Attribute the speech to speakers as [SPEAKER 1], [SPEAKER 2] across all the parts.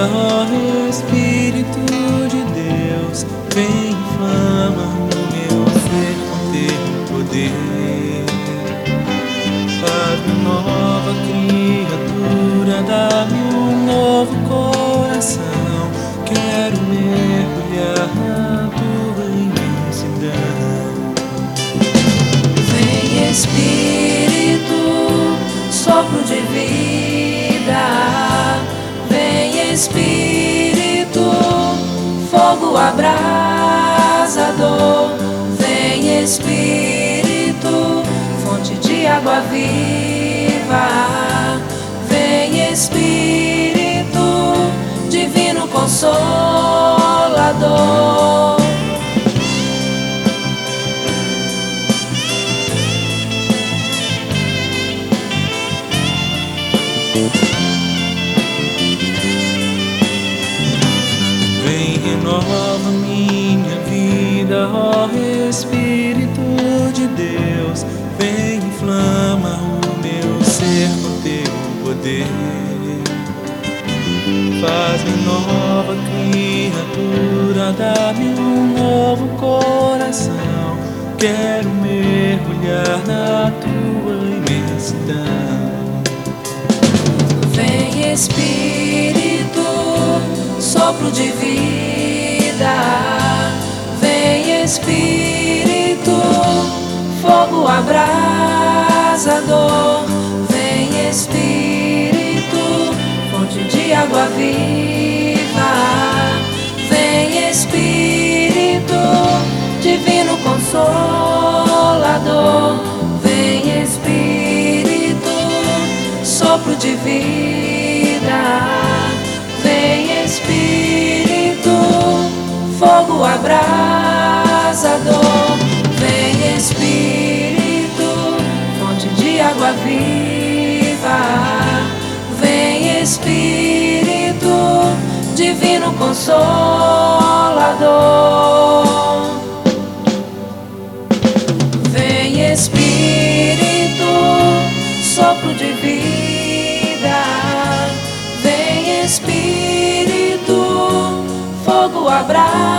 [SPEAKER 1] Oh Espírito de Deus, vem inflama no meu ser com teu poder. Para uma nova criatura, dá-me um novo coração. Quero mergulhar na tua imensidão.
[SPEAKER 2] Vem Espírito, sopro divino. Espírito, fogo abrasador. Vem Espírito, fonte de água viva. Vem Espírito, divino consolador.
[SPEAKER 1] Renova minha vida, ó Espírito de Deus. Vem, inflama o meu ser com teu poder. Faz-me nova criatura, dá-me um novo coração. Quero mergulhar na tua imensidão.
[SPEAKER 2] Vem Espírito, sopro. Vem Espírito, fogo abrasador. Vem Espírito, fonte de água viva. Vem Espírito, divino consolador. Vem Espírito, sopro de água viva. Vem Espírito, divino consolador. Vem Espírito, sopro de vida. Vem Espírito, fogo abrasador.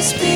[SPEAKER 2] Vem Espírito,